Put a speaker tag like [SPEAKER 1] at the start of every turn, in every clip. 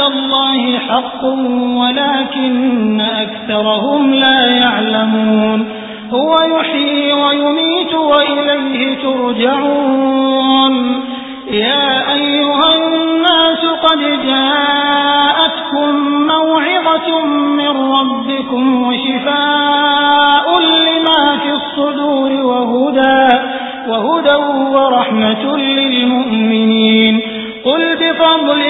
[SPEAKER 1] الله حق ولكن أكثرهم لا يعلمون. هو يحيي ويميت وإليه ترجعون. يا أيها الناس قد جاءتكم موعظة من ربكم وشفاء لما في الصدور وهدى, وهدى ورحمة للمؤمنين. قل بفضل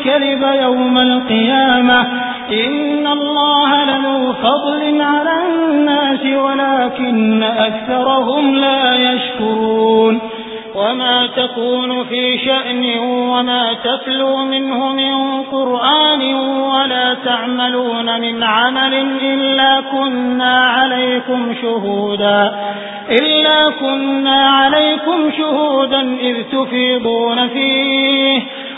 [SPEAKER 1] الكذب يوم القيامة. إن الله لذو فضل على الناس ولكن أكثرهم لا يشكرون. وما تكون في شأن وما تتلو منه من قرآن ولا تعملون من عمل إلا كنا عليكم شهودا. إلا كنا عليكم شهودا إذ تفيضون فيه.